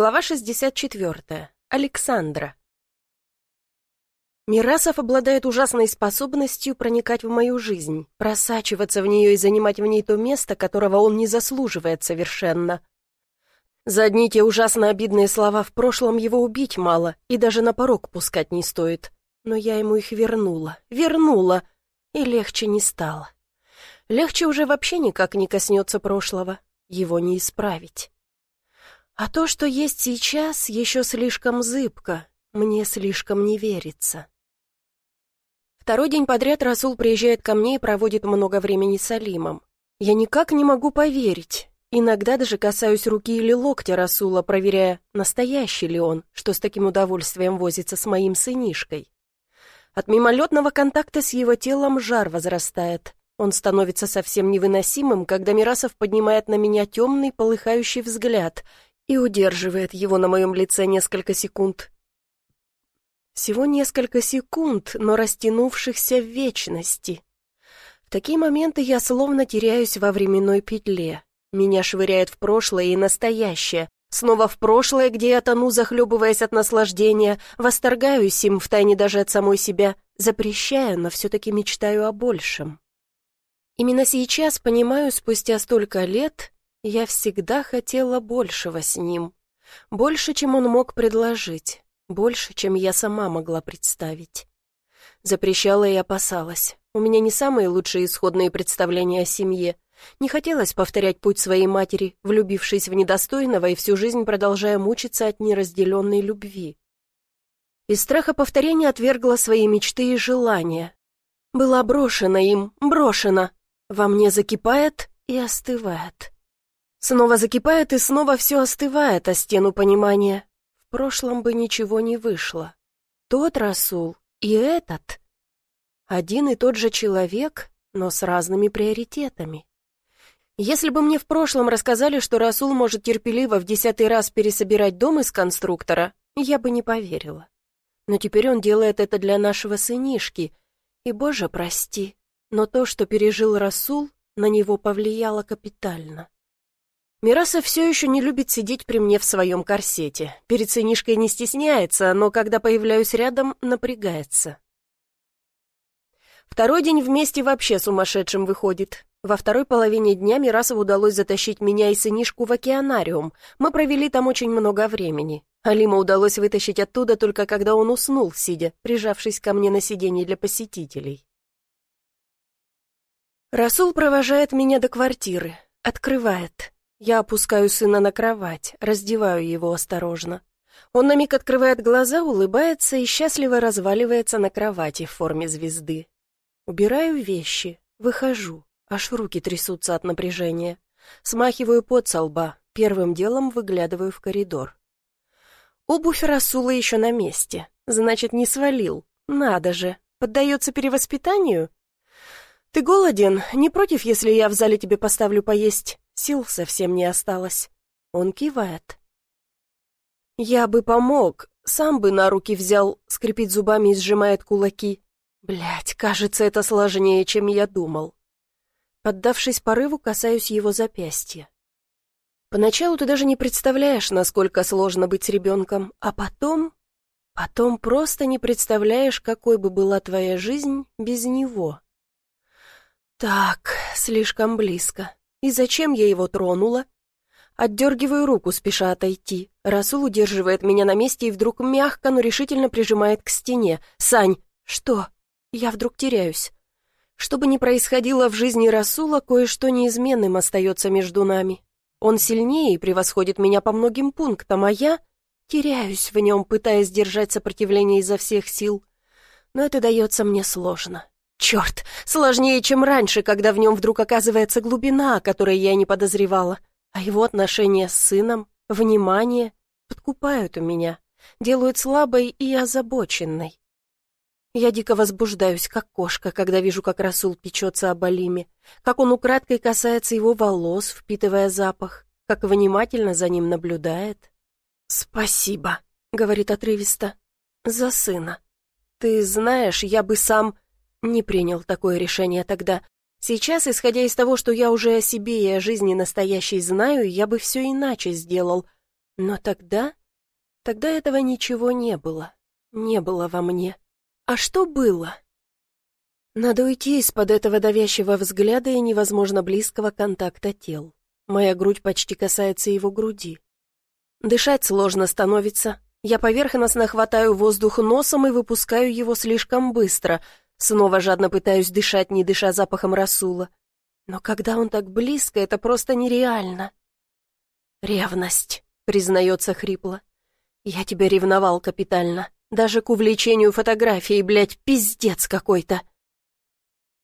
Глава 64. Александра. Мирасов обладает ужасной способностью проникать в мою жизнь, просачиваться в нее и занимать в ней то место, которого он не заслуживает совершенно. За одни те ужасно обидные слова в прошлом его убить мало, и даже на порог пускать не стоит. Но я ему их вернула, вернула, и легче не стало. Легче уже вообще никак не коснется прошлого, его не исправить. А то, что есть сейчас, еще слишком зыбко, мне слишком не верится. Второй день подряд Расул приезжает ко мне и проводит много времени с Алимом. Я никак не могу поверить. Иногда даже касаюсь руки или локтя Расула, проверяя, настоящий ли он, что с таким удовольствием возится с моим сынишкой. От мимолетного контакта с его телом жар возрастает. Он становится совсем невыносимым, когда Мирасов поднимает на меня темный, полыхающий взгляд и удерживает его на моем лице несколько секунд. Всего несколько секунд, но растянувшихся в вечности. В такие моменты я словно теряюсь во временной петле. Меня швыряет в прошлое и настоящее. Снова в прошлое, где я тону, захлебываясь от наслаждения, восторгаюсь им втайне даже от самой себя, запрещаю, но все-таки мечтаю о большем. Именно сейчас, понимаю, спустя столько лет, я всегда хотела большего с ним. Больше, чем он мог предложить. Больше, чем я сама могла представить. Запрещала и опасалась. У меня не самые лучшие исходные представления о семье. Не хотелось повторять путь своей матери, влюбившись в недостойного и всю жизнь продолжая мучиться от неразделенной любви. Из страха повторения отвергла свои мечты и желания. Была брошена им, брошена. Во мне закипает и остывает. Снова закипает и снова все остывает о стену понимания. В прошлом бы ничего не вышло. Тот Расул и этот. Один и тот же человек, но с разными приоритетами. Если бы мне в прошлом рассказали, что Расул может терпеливо в десятый раз пересобирать дом из конструктора, я бы не поверила. Но теперь он делает это для нашего сынишки. И, боже, прости, но то, что пережил Расул, на него повлияло капитально. Мираса все еще не любит сидеть при мне в своем корсете. Перед сынишкой не стесняется, но когда появляюсь рядом, напрягается. Второй день вместе вообще сумасшедшим выходит. Во второй половине дня Мирасову удалось затащить меня и сынишку в океанариум. Мы провели там очень много времени. Алима удалось вытащить оттуда только когда он уснул, сидя, прижавшись ко мне на сиденье для посетителей. Расул провожает меня до квартиры, открывает. Я опускаю сына на кровать, раздеваю его осторожно. Он на миг открывает глаза, улыбается и счастливо разваливается на кровати в форме звезды. Убираю вещи, выхожу, аж руки трясутся от напряжения. Смахиваю пот со лба, первым делом выглядываю в коридор. Обувь Расула еще на месте, значит, не свалил. Надо же, поддается перевоспитанию? «Ты голоден? Не против, если я в зале тебе поставлю поесть?» Сил совсем не осталось. Он кивает. «Я бы помог, сам бы на руки взял», — скрипит зубами и сжимает кулаки. Блять, кажется, это сложнее, чем я думал. Поддавшись порыву, касаюсь его запястья. Поначалу ты даже не представляешь, насколько сложно быть с ребенком, а потом... Потом просто не представляешь, какой бы была твоя жизнь без него. Так, слишком близко. И зачем я его тронула? Отдергиваю руку, спеша отойти. Расул удерживает меня на месте и вдруг мягко, но решительно прижимает к стене. «Сань!» «Что?» Я вдруг теряюсь. Что бы ни происходило в жизни Расула, кое-что неизменным остается между нами. Он сильнее и превосходит меня по многим пунктам, а я теряюсь в нем, пытаясь держать сопротивление изо всех сил. Но это дается мне сложно. Черт, сложнее, чем раньше, когда в нем вдруг оказывается глубина, о которой я не подозревала. А его отношения с сыном, внимание подкупают у меня, делают слабой и озабоченной. Я дико возбуждаюсь, как кошка, когда вижу, как Расул печется об Алиме, как он украдкой касается его волос, впитывая запах, как внимательно за ним наблюдает. «Спасибо», — говорит отрывисто, — «за сына. Ты знаешь, я бы сам...» Не принял такое решение тогда. Сейчас, исходя из того, что я уже о себе и о жизни настоящей знаю, я бы все иначе сделал. Но тогда... Тогда этого ничего не было. Не было во мне. А что было? Надо уйти из-под этого давящего взгляда и невозможно близкого контакта тел. Моя грудь почти касается его груди. Дышать сложно становится. Я поверхностно хватаю воздух носом и выпускаю его слишком быстро. Снова жадно пытаюсь дышать, не дыша запахом Расула. Но когда он так близко, это просто нереально. «Ревность», — признается хрипло. «Я тебя ревновал капитально. Даже к увлечению фотографией, блядь, пиздец какой-то».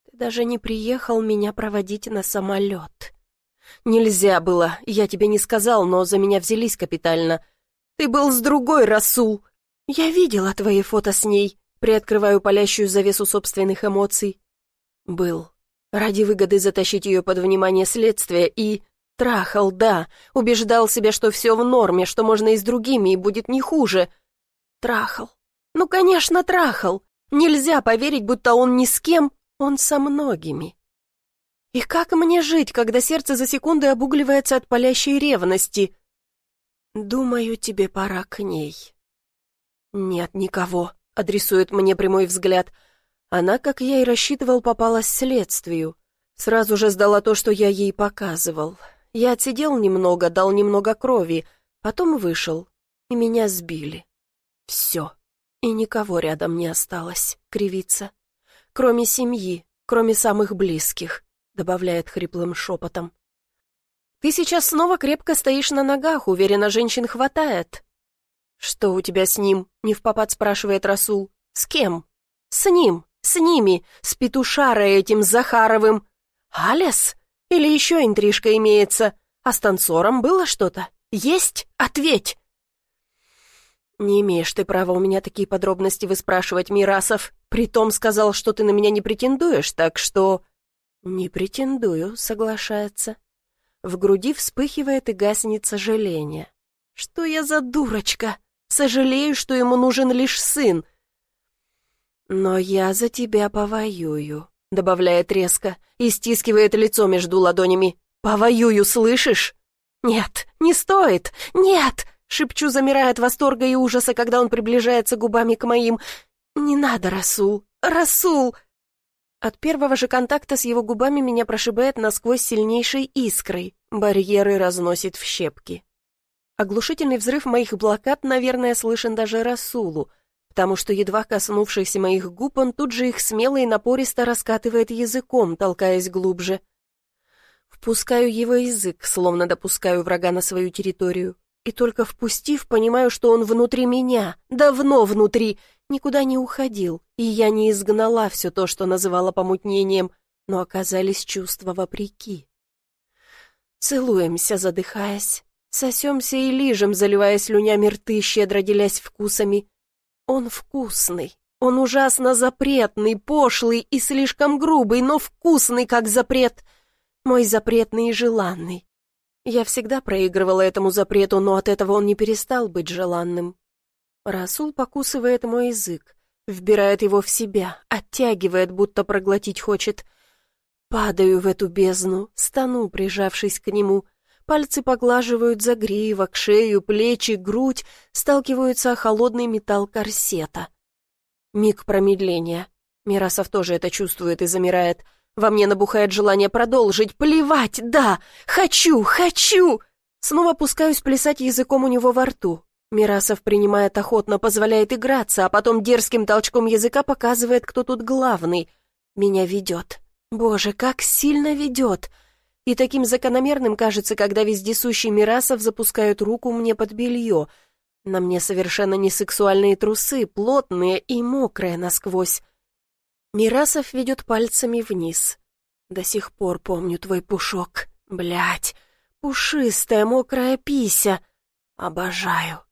«Ты даже не приехал меня проводить на самолет». «Нельзя было, я тебе не сказал, но за меня взялись капитально. Ты был с другой, Расул. Я видела твои фото с ней, приоткрываю палящую завесу собственных эмоций. Был. Ради выгоды затащить ее под внимание следствия и... Трахал, да. Убеждал себя, что все в норме, что можно и с другими, и будет не хуже. Трахал. Ну, конечно, трахал. Нельзя поверить, будто он ни с кем, он со многими. И как мне жить, когда сердце за секунды обугливается от палящей ревности? Думаю, тебе пора к ней. Нет никого, адресует мне прямой взгляд. Она, как я и рассчитывал, попалась следствию. Сразу же сдала то, что я ей показывал. Я отсидел немного, дал немного крови, потом вышел, и меня сбили. Все. И никого рядом не осталось, кривится. Кроме семьи, кроме самых близких добавляет хриплым шепотом. «Ты сейчас снова крепко стоишь на ногах, уверена, женщин хватает». «Что у тебя с ним?» — не в попад спрашивает Расул. «С кем?» «С ним, с ними, с петушарой этим Захаровым. Алес? Или еще интрижка имеется? А с танцором было что-то? Есть? Ответь!» «Не имеешь ты права у меня такие подробности выспрашивать, Мирасов. Притом сказал, что ты на меня не претендуешь, так что...» «Не претендую», — соглашается. В груди вспыхивает и гаснет сожаление. «Что я за дурочка? Сожалею, что ему нужен лишь сын». «Но я за тебя повоюю», — добавляет резко и стискивает лицо между ладонями. «Повоюю, слышишь?» «Нет, не стоит! Нет!» — шепчу, замирая от восторга и ужаса, когда он приближается губами к моим. «Не надо, Расул! Расул!» От первого же контакта с его губами меня прошибает насквозь сильнейшей искрой, барьеры разносит в щепки. Оглушительный взрыв моих блокад, наверное, слышен даже Расулу, потому что, едва коснувшись моих губ, он тут же их смело и напористо раскатывает языком, толкаясь глубже. Впускаю его язык, словно допускаю врага на свою территорию, и только впустив, понимаю, что он внутри меня, давно внутри, никуда не уходил, и я не изгнала все то, что называла помутнением, но оказались чувства вопреки. Целуемся, задыхаясь, сосемся и лижем, заливая слюнями рты, щедро делясь вкусами. Он вкусный, он ужасно запретный, пошлый и слишком грубый, но вкусный, как запрет. Мой запретный и желанный. Я всегда проигрывала этому запрету, но от этого он не перестал быть желанным. Расул покусывает мой язык, вбирает его в себя, оттягивает, будто проглотить хочет. Падаю в эту бездну, стану, прижавшись к нему. Пальцы поглаживают загривок, шею, плечи, грудь, сталкиваются о холодный металл корсета. Миг промедления. Мирасов тоже это чувствует и замирает. Во мне набухает желание продолжить. Плевать, да! Хочу, хочу! Снова пускаюсь плясать языком у него во рту. Мирасов принимает охотно, позволяет играться, а потом дерзким толчком языка показывает, кто тут главный. Меня ведет. Боже, как сильно ведет! И таким закономерным кажется, когда вездесущий Мирасов запускает руку мне под белье. На мне совершенно не сексуальные трусы, плотные и мокрые насквозь. Мирасов ведет пальцами вниз. До сих пор помню твой пушок. Блять, пушистая мокрая пися. Обожаю.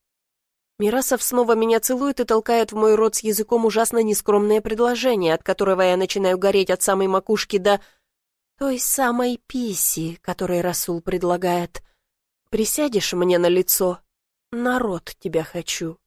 Мирасов снова меня целует и толкает в мой рот с языком ужасно нескромное предложение, от которого я начинаю гореть от самой макушки до той самой писи, которой Расул предлагает. Присядешь мне на лицо? Народ тебя хочу.